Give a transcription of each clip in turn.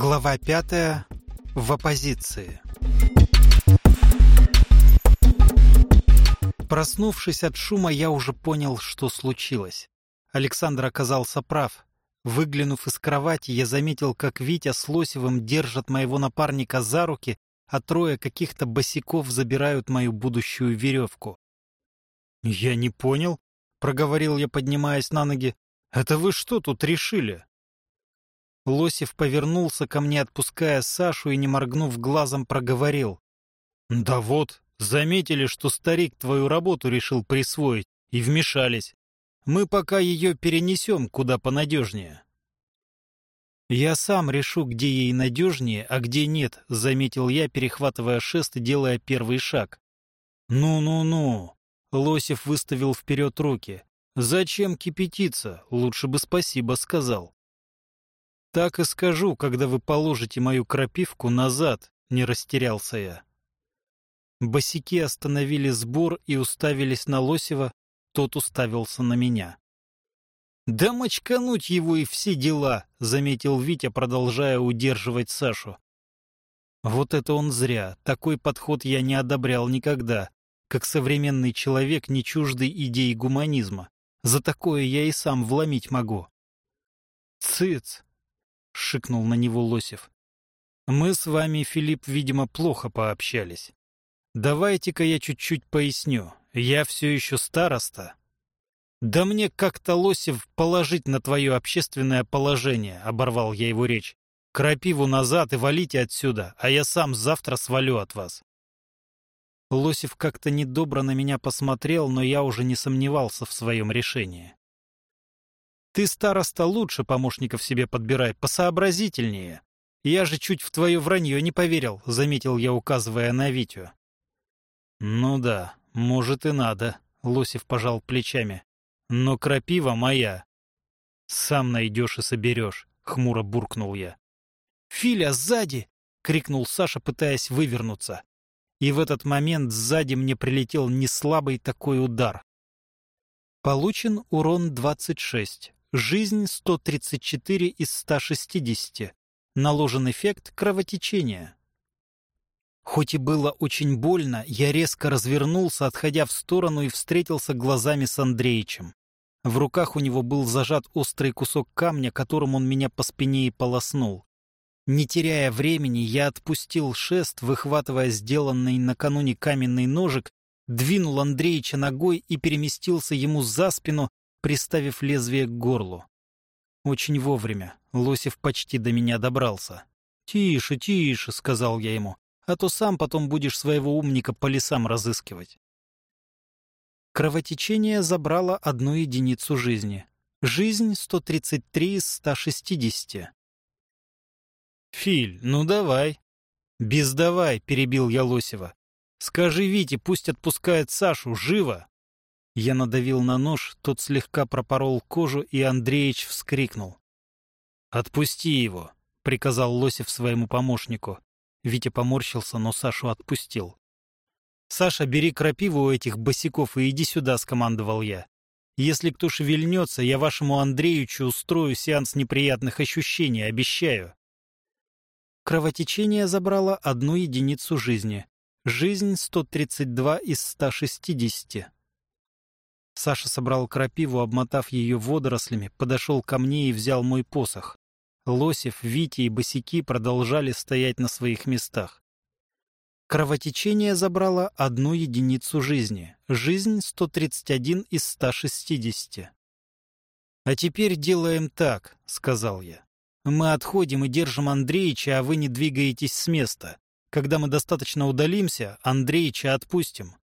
Глава пятая. В оппозиции. Проснувшись от шума, я уже понял, что случилось. Александр оказался прав. Выглянув из кровати, я заметил, как Витя с Лосевым держат моего напарника за руки, а трое каких-то босиков забирают мою будущую веревку. «Я не понял», — проговорил я, поднимаясь на ноги. «Это вы что тут решили?» Лосев повернулся ко мне, отпуская Сашу, и, не моргнув глазом, проговорил. «Да вот, заметили, что старик твою работу решил присвоить, и вмешались. Мы пока ее перенесем куда понадежнее». «Я сам решу, где ей надежнее, а где нет», — заметил я, перехватывая шест и делая первый шаг. «Ну-ну-ну», — Лосев выставил вперед руки. «Зачем кипятиться? Лучше бы спасибо сказал». «Так и скажу, когда вы положите мою крапивку назад», — не растерялся я. Босики остановили сбор и уставились на Лосева, тот уставился на меня. «Да мочкануть его и все дела», — заметил Витя, продолжая удерживать Сашу. Вот это он зря, такой подход я не одобрял никогда, как современный человек, не чуждый идей гуманизма. За такое я и сам вломить могу. «Цыц!» — шикнул на него Лосев. «Мы с вами, Филипп, видимо, плохо пообщались. Давайте-ка я чуть-чуть поясню. Я все еще староста». «Да мне как-то, Лосев, положить на твое общественное положение», — оборвал я его речь. «Крапиву назад и валите отсюда, а я сам завтра свалю от вас». Лосев как-то недобро на меня посмотрел, но я уже не сомневался в своем решении. Ты, староста, лучше помощников себе подбирай, посообразительнее. Я же чуть в твое вранье не поверил, — заметил я, указывая на Витю. Ну да, может и надо, — Лосев пожал плечами. Но крапива моя. Сам найдешь и соберешь, — хмуро буркнул я. «Филя, сзади!» — крикнул Саша, пытаясь вывернуться. И в этот момент сзади мне прилетел неслабый такой удар. Получен урон 26. Жизнь 134 из 160. Наложен эффект кровотечения. Хоть и было очень больно, я резко развернулся, отходя в сторону и встретился глазами с Андреичем. В руках у него был зажат острый кусок камня, которым он меня по спине и полоснул. Не теряя времени, я отпустил шест, выхватывая сделанный накануне каменный ножик, двинул Андреича ногой и переместился ему за спину, приставив лезвие к горлу. Очень вовремя. Лосев почти до меня добрался. «Тише, тише», — сказал я ему, «а то сам потом будешь своего умника по лесам разыскивать». Кровотечение забрало одну единицу жизни. Жизнь 133 из 160. «Филь, ну давай». «Без давай», — перебил я Лосева. «Скажи Вите, пусть отпускает Сашу, живо!» Я надавил на нож, тот слегка пропорол кожу, и Андреич вскрикнул. «Отпусти его!» — приказал Лосев своему помощнику. Витя поморщился, но Сашу отпустил. «Саша, бери крапиву у этих босиков и иди сюда», — скомандовал я. «Если кто шевельнется, я вашему Андреючу устрою сеанс неприятных ощущений, обещаю». Кровотечение забрало одну единицу жизни. Жизнь 132 из 160. Саша собрал крапиву, обмотав ее водорослями, подошел ко мне и взял мой посох. Лосев, Витя и босики продолжали стоять на своих местах. Кровотечение забрало одну единицу жизни. Жизнь 131 из 160. «А теперь делаем так», — сказал я. «Мы отходим и держим Андреича, а вы не двигаетесь с места. Когда мы достаточно удалимся, Андреича отпустим.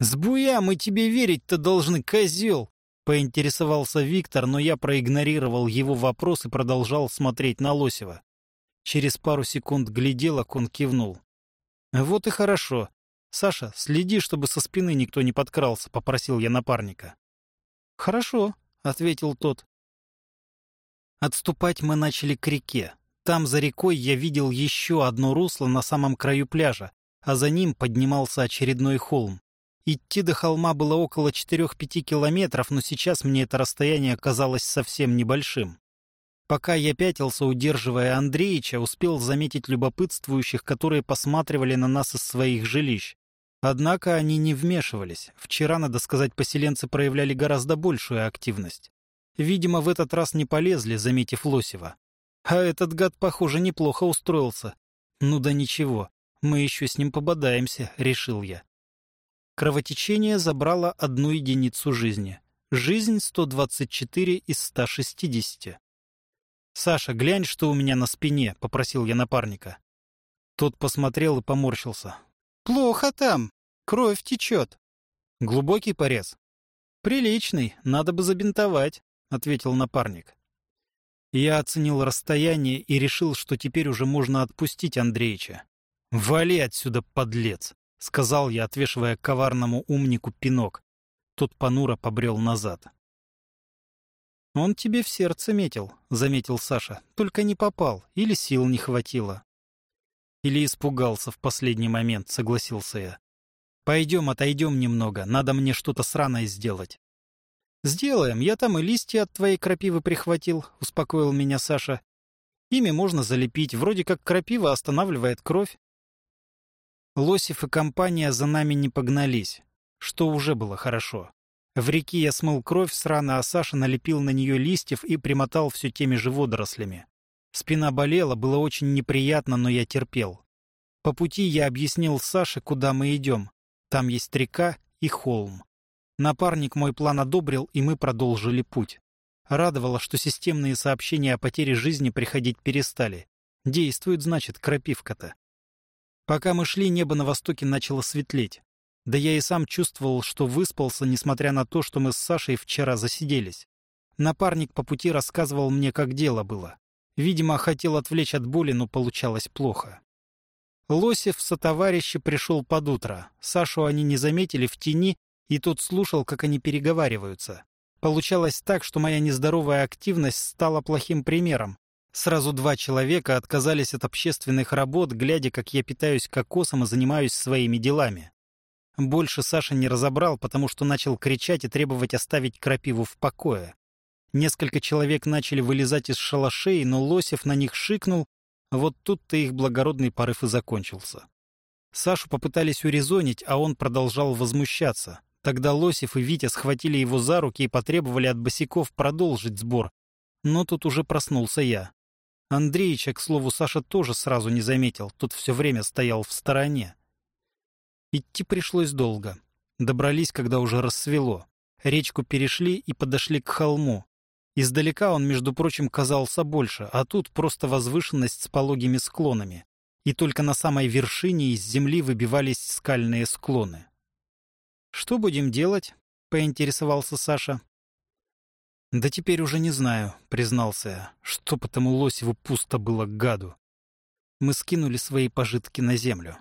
«С буя мы тебе верить-то должны, козел!» — поинтересовался Виктор, но я проигнорировал его вопрос и продолжал смотреть на Лосева. Через пару секунд гляделок он кивнул. «Вот и хорошо. Саша, следи, чтобы со спины никто не подкрался», — попросил я напарника. «Хорошо», — ответил тот. Отступать мы начали к реке. Там, за рекой, я видел еще одно русло на самом краю пляжа, а за ним поднимался очередной холм. Идти до холма было около 4-5 километров, но сейчас мне это расстояние казалось совсем небольшим. Пока я пятился, удерживая Андреича, успел заметить любопытствующих, которые посматривали на нас из своих жилищ. Однако они не вмешивались. Вчера, надо сказать, поселенцы проявляли гораздо большую активность. Видимо, в этот раз не полезли, заметив Лосева. А этот гад, похоже, неплохо устроился. Ну да ничего, мы еще с ним пободаемся, решил я. Кровотечение забрало одну единицу жизни. Жизнь 124 из 160. «Саша, глянь, что у меня на спине», — попросил я напарника. Тот посмотрел и поморщился. «Плохо там. Кровь течет». «Глубокий порез?» «Приличный. Надо бы забинтовать», — ответил напарник. Я оценил расстояние и решил, что теперь уже можно отпустить Андреича. «Вали отсюда, подлец!» — сказал я, отвешивая коварному умнику пинок. Тот понуро побрел назад. «Он тебе в сердце метил», — заметил Саша. «Только не попал, или сил не хватило». «Или испугался в последний момент», — согласился я. «Пойдем, отойдем немного, надо мне что-то сраное сделать». «Сделаем, я там и листья от твоей крапивы прихватил», — успокоил меня Саша. «Ими можно залепить, вроде как крапива останавливает кровь». Лосев и компания за нами не погнались, что уже было хорошо. В реке я смыл кровь с раны, а Саша налепил на нее листьев и примотал все теми же водорослями. Спина болела, было очень неприятно, но я терпел. По пути я объяснил Саше, куда мы идем. Там есть река и холм. Напарник мой план одобрил, и мы продолжили путь. Радовало, что системные сообщения о потере жизни приходить перестали. Действует, значит, крапивка-то. Пока мы шли, небо на востоке начало светлеть. Да я и сам чувствовал, что выспался, несмотря на то, что мы с Сашей вчера засиделись. Напарник по пути рассказывал мне, как дело было. Видимо, хотел отвлечь от боли, но получалось плохо. Лосев со товарища пришел под утро. Сашу они не заметили в тени, и тот слушал, как они переговариваются. Получалось так, что моя нездоровая активность стала плохим примером. Сразу два человека отказались от общественных работ, глядя, как я питаюсь кокосом и занимаюсь своими делами. Больше Саша не разобрал, потому что начал кричать и требовать оставить крапиву в покое. Несколько человек начали вылезать из шалашей, но Лосев на них шикнул, вот тут-то их благородный порыв и закончился. Сашу попытались урезонить, а он продолжал возмущаться. Тогда Лосев и Витя схватили его за руки и потребовали от босиков продолжить сбор. Но тут уже проснулся я. Андреича, к слову, Саша тоже сразу не заметил, тут все время стоял в стороне. Идти пришлось долго. Добрались, когда уже рассвело. Речку перешли и подошли к холму. Издалека он, между прочим, казался больше, а тут просто возвышенность с пологими склонами. И только на самой вершине из земли выбивались скальные склоны. «Что будем делать?» — поинтересовался Саша. «Да теперь уже не знаю», — признался я, что потому Лосеву пусто было гаду. Мы скинули свои пожитки на землю.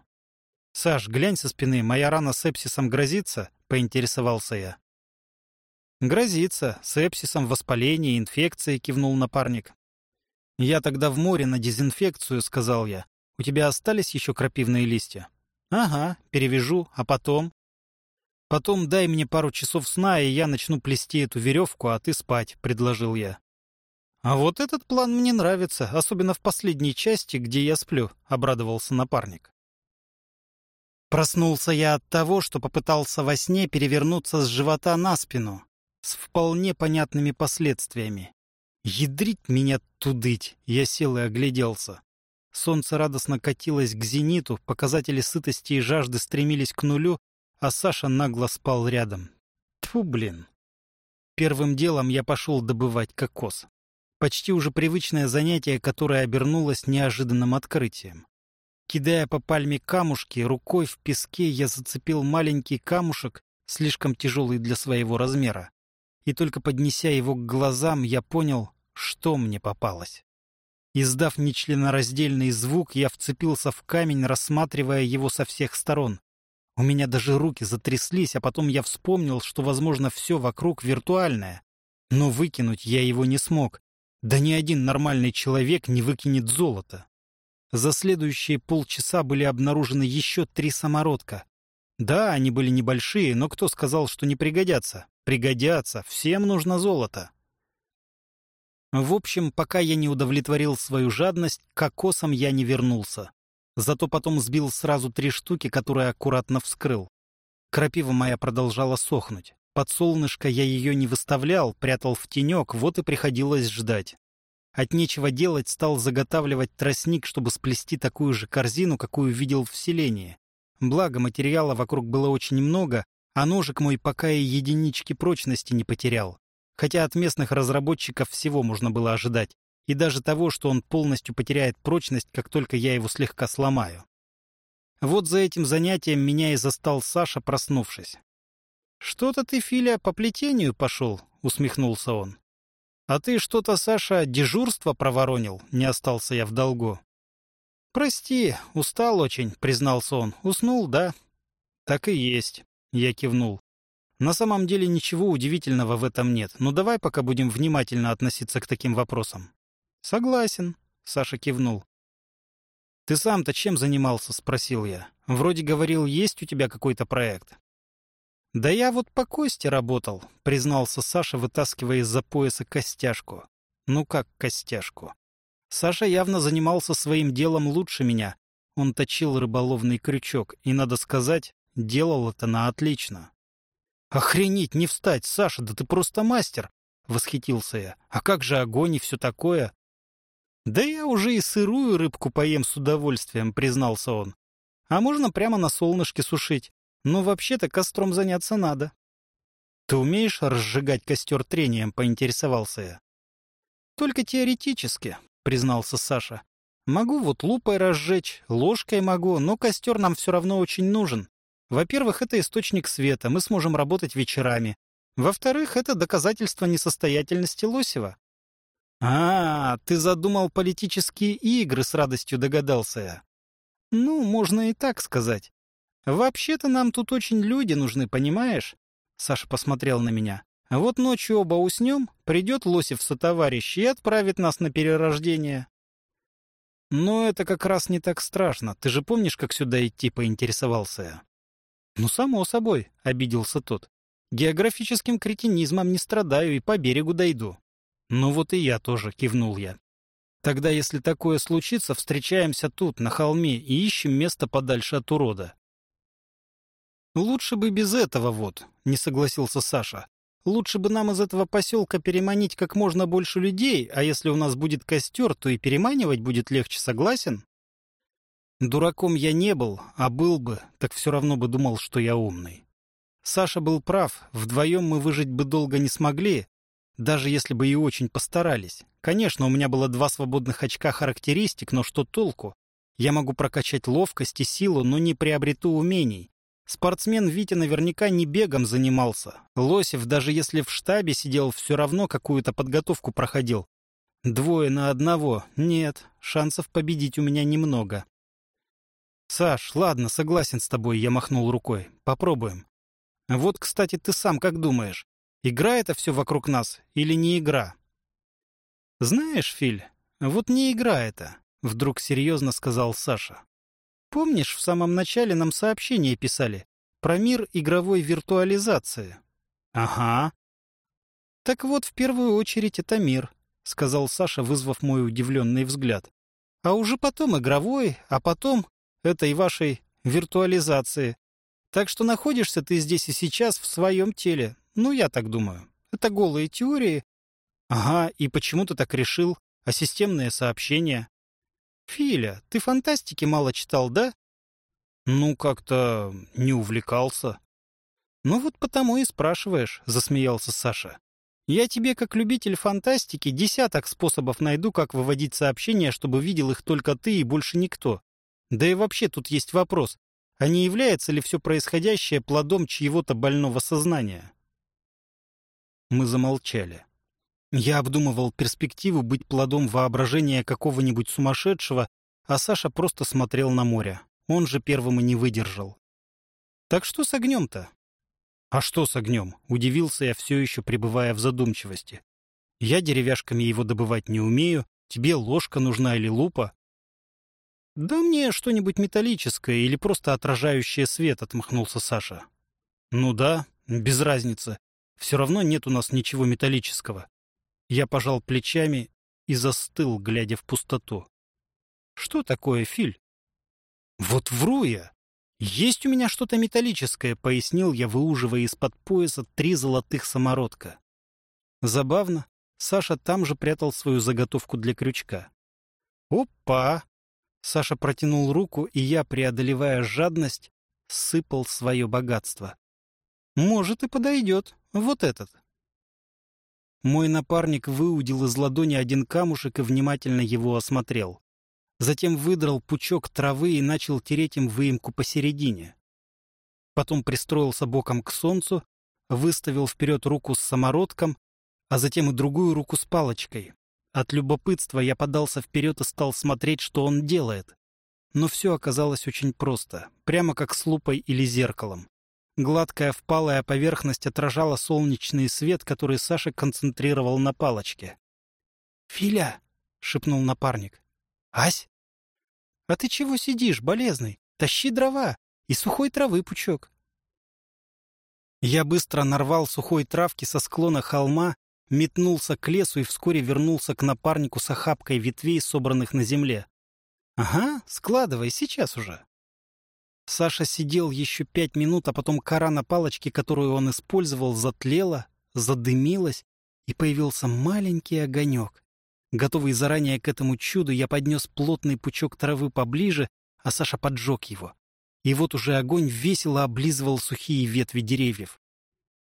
«Саш, глянь со спины, моя рана сепсисом грозится?» — поинтересовался я. «Грозится. Сепсисом, воспаление, инфекцией», — кивнул напарник. «Я тогда в море на дезинфекцию», — сказал я. «У тебя остались еще крапивные листья?» «Ага, перевяжу, а потом?» «Потом дай мне пару часов сна, и я начну плести эту веревку, а ты спать», — предложил я. «А вот этот план мне нравится, особенно в последней части, где я сплю», — обрадовался напарник. Проснулся я от того, что попытался во сне перевернуться с живота на спину, с вполне понятными последствиями. Ядрить меня тудыть, я сел и огляделся. Солнце радостно катилось к зениту, показатели сытости и жажды стремились к нулю, а Саша нагло спал рядом. Тьфу, блин. Первым делом я пошел добывать кокос. Почти уже привычное занятие, которое обернулось неожиданным открытием. Кидая по пальме камушки, рукой в песке я зацепил маленький камушек, слишком тяжелый для своего размера. И только поднеся его к глазам, я понял, что мне попалось. Издав нечленораздельный звук, я вцепился в камень, рассматривая его со всех сторон. У меня даже руки затряслись, а потом я вспомнил, что, возможно, все вокруг виртуальное. Но выкинуть я его не смог. Да ни один нормальный человек не выкинет золото. За следующие полчаса были обнаружены еще три самородка. Да, они были небольшие, но кто сказал, что не пригодятся? Пригодятся, всем нужно золото. В общем, пока я не удовлетворил свою жадность, к кокосам я не вернулся. Зато потом сбил сразу три штуки, которые аккуратно вскрыл. Крапива моя продолжала сохнуть. Под солнышко я ее не выставлял, прятал в тенек, вот и приходилось ждать. От нечего делать стал заготавливать тростник, чтобы сплести такую же корзину, какую видел в селении. Благо, материала вокруг было очень много, а ножик мой пока и единички прочности не потерял. Хотя от местных разработчиков всего можно было ожидать, и даже того, что он полностью потеряет прочность, как только я его слегка сломаю. Вот за этим занятием меня и застал Саша, проснувшись. «Что-то ты, Филя, по плетению пошел», — усмехнулся он. «А ты что-то, Саша, дежурство проворонил?» — не остался я в долгу. «Прости, устал очень», — признался он. «Уснул, да?» «Так и есть», — я кивнул. «На самом деле ничего удивительного в этом нет, но давай пока будем внимательно относиться к таким вопросам». «Согласен», — Саша кивнул. «Ты сам-то чем занимался?» — спросил я. «Вроде говорил, есть у тебя какой-то проект». «Да я вот по кости работал», — признался Саша, вытаскивая из-за пояса костяшку. «Ну как костяшку?» Саша явно занимался своим делом лучше меня. Он точил рыболовный крючок, и, надо сказать, делал это на отлично. «Охренеть, не встать, Саша, да ты просто мастер!» — восхитился я. «А как же огонь и все такое?» «Да я уже и сырую рыбку поем с удовольствием», — признался он. «А можно прямо на солнышке сушить. Но вообще-то костром заняться надо». «Ты умеешь разжигать костер трением?» — поинтересовался я. «Только теоретически», — признался Саша. «Могу вот лупой разжечь, ложкой могу, но костер нам все равно очень нужен. Во-первых, это источник света, мы сможем работать вечерами. Во-вторых, это доказательство несостоятельности Лосева. «А, ты задумал политические игры», — с радостью догадался я. «Ну, можно и так сказать. Вообще-то нам тут очень люди нужны, понимаешь?» Саша посмотрел на меня. «Вот ночью оба уснем, придет Лосев сотоварищ и отправит нас на перерождение». «Но это как раз не так страшно. Ты же помнишь, как сюда идти?» — поинтересовался я. «Ну, само собой», — обиделся тот. «Географическим кретинизмом не страдаю и по берегу дойду». «Ну вот и я тоже», — кивнул я. «Тогда, если такое случится, встречаемся тут, на холме, и ищем место подальше от урода». «Лучше бы без этого вот», — не согласился Саша. «Лучше бы нам из этого поселка переманить как можно больше людей, а если у нас будет костер, то и переманивать будет легче, согласен?» Дураком я не был, а был бы, так все равно бы думал, что я умный. Саша был прав, вдвоем мы выжить бы долго не смогли, даже если бы и очень постарались. Конечно, у меня было два свободных очка характеристик, но что толку? Я могу прокачать ловкость и силу, но не приобрету умений. Спортсмен Витя наверняка не бегом занимался. Лосев, даже если в штабе сидел, все равно какую-то подготовку проходил. Двое на одного. Нет, шансов победить у меня немного. «Саш, ладно, согласен с тобой», — я махнул рукой. «Попробуем». «Вот, кстати, ты сам как думаешь? Игра это все вокруг нас или не игра? Знаешь, Филь, вот не игра это, вдруг серьезно сказал Саша. Помнишь, в самом начале нам сообщение писали про мир игровой виртуализации? Ага. Так вот, в первую очередь это мир, сказал Саша, вызвав мой удивленный взгляд. А уже потом игровой, а потом этой вашей виртуализации. Так что находишься ты здесь и сейчас в своем теле, ну, я так думаю. Это голые теории. Ага, и почему ты так решил? А системные сообщения? Филя, ты фантастики мало читал, да? Ну, как-то не увлекался. Ну вот потому и спрашиваешь, засмеялся Саша. Я тебе, как любитель фантастики, десяток способов найду, как выводить сообщения, чтобы видел их только ты и больше никто. Да и вообще тут есть вопрос, а не является ли все происходящее плодом чьего-то больного сознания? Мы замолчали. Я обдумывал перспективу быть плодом воображения какого-нибудь сумасшедшего, а Саша просто смотрел на море. Он же первым и не выдержал. «Так что с огнем-то?» «А что с огнем?» — удивился я, все еще пребывая в задумчивости. «Я деревяшками его добывать не умею. Тебе ложка нужна или лупа?» «Да мне что-нибудь металлическое или просто отражающее свет», — отмахнулся Саша. «Ну да, без разницы. Все равно нет у нас ничего металлического. Я пожал плечами и застыл, глядя в пустоту. Что такое, Филь? Вот вру я. Есть у меня что-то металлическое, пояснил я, выуживая из-под пояса три золотых самородка. Забавно, Саша там же прятал свою заготовку для крючка. Опа! Саша протянул руку, и я, преодолевая жадность, сыпал свое богатство. Может, и подойдет. Вот этот. Мой напарник выудил из ладони один камушек и внимательно его осмотрел. Затем выдрал пучок травы и начал тереть им выемку посередине. Потом пристроился боком к солнцу, выставил вперед руку с самородком, а затем и другую руку с палочкой. От любопытства я подался вперед и стал смотреть, что он делает. Но все оказалось очень просто, прямо как с лупой или зеркалом. Гладкая впалая поверхность отражала солнечный свет, который Саша концентрировал на палочке. «Филя!» — шепнул напарник. «Ась?» «А ты чего сидишь, болезный? Тащи дрова и сухой травы пучок». Я быстро нарвал сухой травки со склона холма, метнулся к лесу и вскоре вернулся к напарнику с охапкой ветвей, собранных на земле. «Ага, складывай, сейчас уже». Саша сидел еще пять минут, а потом кора на палочке, которую он использовал, затлела, задымилась, и появился маленький огонек. Готовый заранее к этому чуду, я поднес плотный пучок травы поближе, а Саша поджег его. И вот уже огонь весело облизывал сухие ветви деревьев.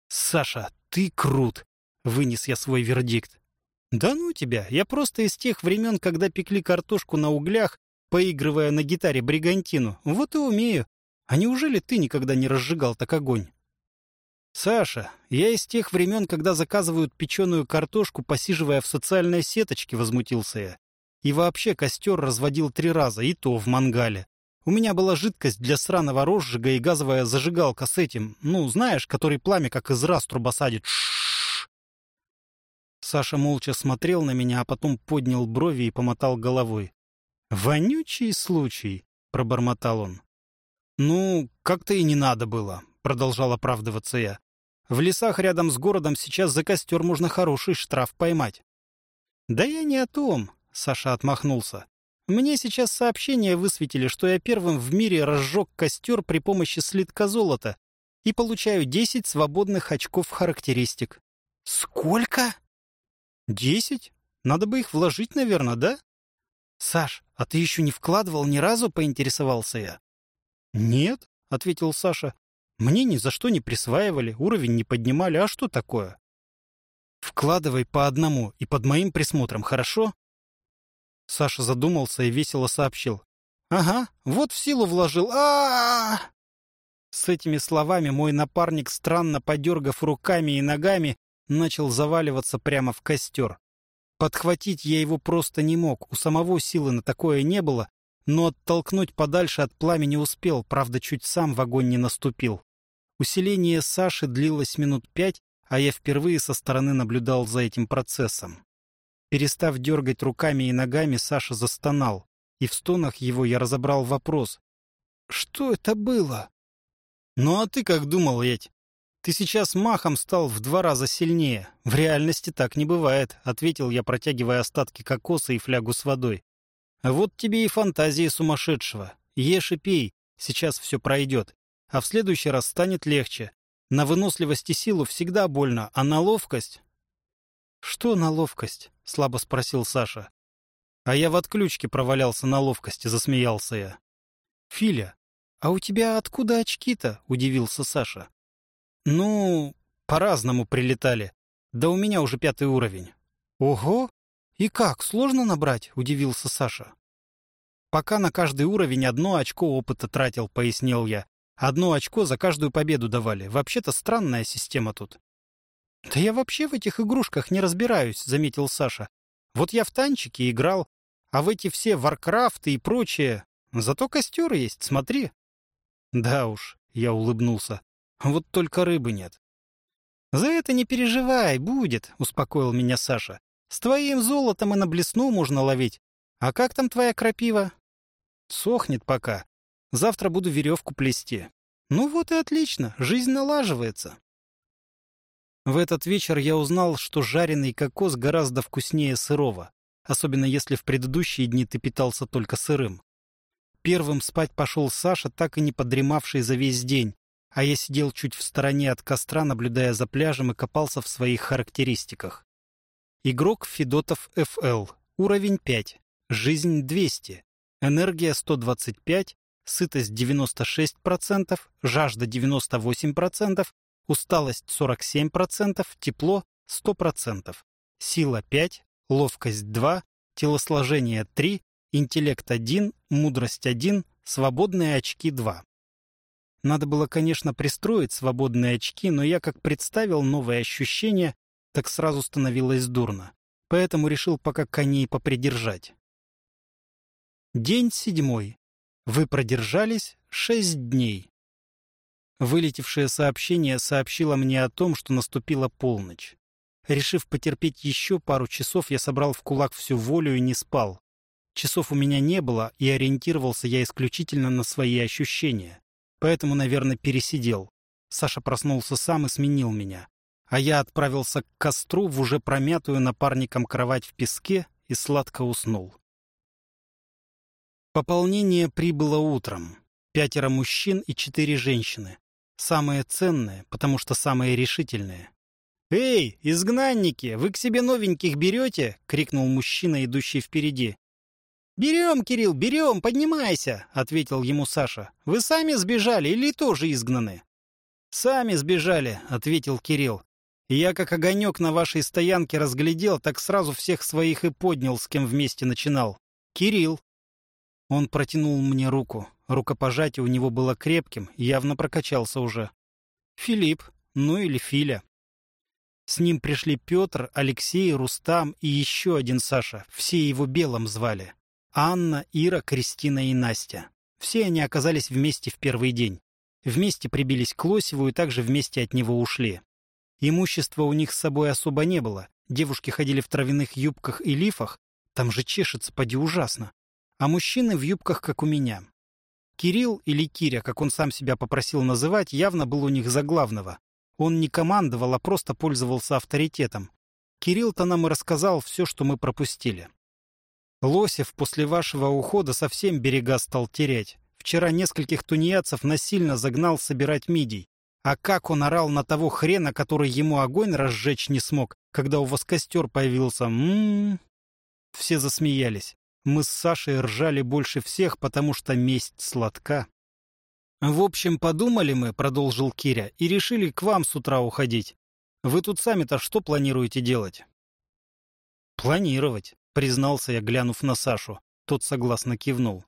«Саша, ты крут!» — вынес я свой вердикт. «Да ну тебя! Я просто из тех времен, когда пекли картошку на углях, поигрывая на гитаре бригантину. Вот и умею. А неужели ты никогда не разжигал так огонь? Саша, я из тех времен, когда заказывают печеную картошку, посиживая в социальной сеточке, возмутился я. И вообще костер разводил три раза, и то в мангале. У меня была жидкость для сраного розжига и газовая зажигалка с этим, ну, знаешь, который пламя как из раструба садит. Ш Саша молча смотрел на меня, а потом поднял брови и помотал головой. «Вонючий случай», — пробормотал он. «Ну, как-то и не надо было», — продолжал оправдываться я. «В лесах рядом с городом сейчас за костер можно хороший штраф поймать». «Да я не о том», — Саша отмахнулся. «Мне сейчас сообщение высветили, что я первым в мире разжег костер при помощи слитка золота и получаю десять свободных очков характеристик». «Сколько?» «Десять? Надо бы их вложить, наверное, да?» «Саш, а ты еще не вкладывал ни разу?» — поинтересовался я. «Нет», — ответил Саша. «Мне ни за что не присваивали, уровень не поднимали, а что такое?» «Вкладывай по одному и под моим присмотром, хорошо?» Саша задумался и весело сообщил. «Ага, вот в силу вложил. а, -а, -а С этими словами мой напарник, странно подергав руками и ногами, начал заваливаться прямо в костер. Подхватить я его просто не мог, у самого силы на такое не было, но оттолкнуть подальше от пламени успел, правда, чуть сам в огонь не наступил. Усиление Саши длилось минут пять, а я впервые со стороны наблюдал за этим процессом. Перестав дергать руками и ногами, Саша застонал, и в стонах его я разобрал вопрос. «Что это было?» «Ну а ты как думал, Едь?» «Ты сейчас махом стал в два раза сильнее. В реальности так не бывает», — ответил я, протягивая остатки кокоса и флягу с водой. «Вот тебе и фантазии сумасшедшего. Ешь и пей, сейчас все пройдет. А в следующий раз станет легче. На выносливость и силу всегда больно, а на ловкость...» «Что на ловкость?» — слабо спросил Саша. «А я в отключке провалялся на ловкости», — засмеялся я. «Филя, а у тебя откуда очки-то?» — удивился Саша. «Ну, по-разному прилетали. Да у меня уже пятый уровень». «Ого! И как, сложно набрать?» — удивился Саша. «Пока на каждый уровень одно очко опыта тратил», — пояснил я. «Одно очко за каждую победу давали. Вообще-то странная система тут». «Да я вообще в этих игрушках не разбираюсь», — заметил Саша. «Вот я в танчики играл, а в эти все Варкрафты и прочее... Зато костер есть, смотри». «Да уж», — я улыбнулся. Вот только рыбы нет. «За это не переживай, будет», — успокоил меня Саша. «С твоим золотом и на блесну можно ловить. А как там твоя крапива?» «Сохнет пока. Завтра буду веревку плести». «Ну вот и отлично, жизнь налаживается». В этот вечер я узнал, что жареный кокос гораздо вкуснее сырого, особенно если в предыдущие дни ты питался только сырым. Первым спать пошел Саша, так и не подремавший за весь день, а я сидел чуть в стороне от костра, наблюдая за пляжем и копался в своих характеристиках. Игрок Федотов ФЛ, уровень 5, жизнь 200, энергия 125, сытость 96%, жажда 98%, усталость 47%, тепло 100%, сила 5, ловкость 2, телосложение 3, интеллект 1, мудрость 1, свободные очки 2. Надо было, конечно, пристроить свободные очки, но я как представил новые ощущения, так сразу становилось дурно. Поэтому решил пока коней попридержать. День седьмой. Вы продержались шесть дней. Вылетевшее сообщение сообщило мне о том, что наступила полночь. Решив потерпеть еще пару часов, я собрал в кулак всю волю и не спал. Часов у меня не было, и ориентировался я исключительно на свои ощущения. Поэтому, наверное, пересидел. Саша проснулся сам и сменил меня. А я отправился к костру в уже промятую напарником кровать в песке и сладко уснул. Пополнение прибыло утром. Пятеро мужчин и четыре женщины. Самые ценные, потому что самые решительные. «Эй, изгнанники, вы к себе новеньких берете?» — крикнул мужчина, идущий впереди. «Берем, Кирилл, берем, поднимайся!» — ответил ему Саша. «Вы сами сбежали или тоже изгнаны?» «Сами сбежали», — ответил Кирилл. «Я как огонек на вашей стоянке разглядел, так сразу всех своих и поднял, с кем вместе начинал. Кирилл». Он протянул мне руку. Рукопожатие у него было крепким, явно прокачался уже. Филипп, ну или Филя. С ним пришли Петр, Алексей, Рустам и еще один Саша. Все его Белым звали. Анна, Ира, Кристина и Настя. Все они оказались вместе в первый день. Вместе прибились к Лосеву и также вместе от него ушли. Имущества у них с собой особо не было. Девушки ходили в травяных юбках и лифах. Там же чешется, поди ужасно. А мужчины в юбках, как у меня. Кирилл или Киря, как он сам себя попросил называть, явно был у них за главного. Он не командовал, а просто пользовался авторитетом. Кирилл-то нам и рассказал все, что мы пропустили. Лосев после вашего ухода совсем берега стал терять. Вчера нескольких тунеядцев насильно загнал собирать мидий. А как он орал на того хрена, который ему огонь разжечь не смог, когда у вас костер появился. М-м-м. Все засмеялись. Мы с Сашей ржали больше всех, потому что месть сладка. «В общем, подумали мы», — продолжил Киря, — «и решили к вам с утра уходить. Вы тут сами-то что планируете делать?» «Планировать», — признался я, глянув на Сашу. Тот согласно кивнул.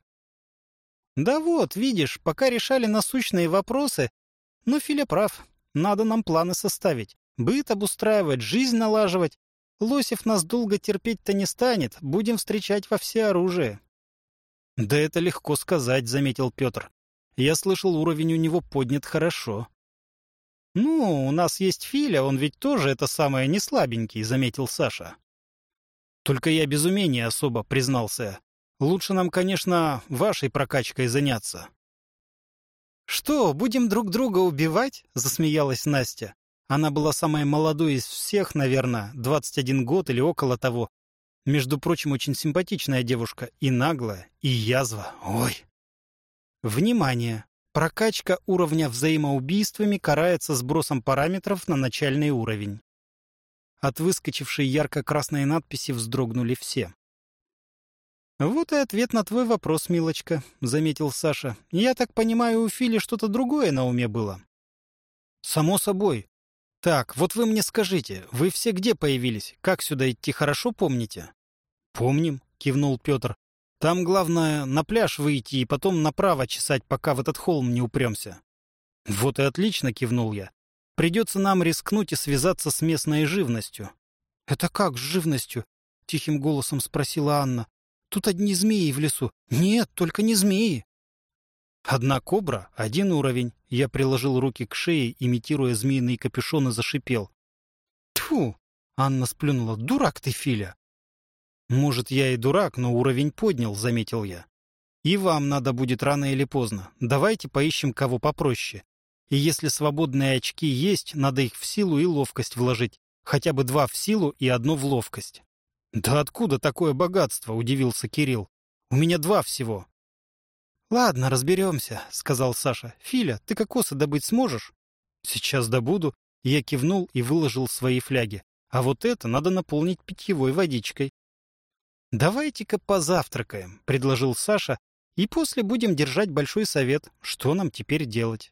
«Да вот, видишь, пока решали насущные вопросы, но Филя прав, надо нам планы составить, быт обустраивать, жизнь налаживать. Лосев нас долго терпеть-то не станет, будем встречать во всеоружие». «Да это легко сказать», — заметил Петр. Я слышал, уровень у него поднят хорошо. «Ну, у нас есть Филя, он ведь тоже это самое не слабенький», — заметил Саша. «Только я без умения особо», — признался. «Лучше нам, конечно, вашей прокачкой заняться». «Что, будем друг друга убивать?» — засмеялась Настя. Она была самой молодой из всех, наверное, 21 год или около того. Между прочим, очень симпатичная девушка, и наглая, и язва. Ой! Внимание! Прокачка уровня взаимоубийствами карается сбросом параметров на начальный уровень. От выскочившей ярко-красной надписи вздрогнули все. «Вот и ответ на твой вопрос, милочка», — заметил Саша. «Я так понимаю, у Фили что-то другое на уме было». «Само собой. Так, вот вы мне скажите, вы все где появились? Как сюда идти, хорошо помните?» «Помним», — кивнул Петр. Там главное на пляж выйти и потом направо чесать, пока в этот холм не упремся. Вот и отлично, кивнул я. Придется нам рискнуть и связаться с местной живностью. Это как с живностью? Тихим голосом спросила Анна. Тут одни змеи в лесу. Нет, только не змеи. Одна кобра, один уровень. Я приложил руки к шее, имитируя змеиный капюшон и зашипел. Тьфу! Анна сплюнула. Дурак ты, Филя! «Может, я и дурак, но уровень поднял», — заметил я. «И вам надо будет рано или поздно. Давайте поищем кого попроще. И если свободные очки есть, надо их в силу и ловкость вложить. Хотя бы два в силу и одно в ловкость. «Да откуда такое богатство?» — удивился Кирилл. «У меня два всего». «Ладно, разберемся», — сказал Саша. «Филя, ты кокосы добыть сможешь?» «Сейчас добуду». Я кивнул и выложил свои фляги. «А вот это надо наполнить питьевой водичкой». «Давайте-ка позавтракаем», — предложил Саша, «и после будем держать большой совет, что нам теперь делать».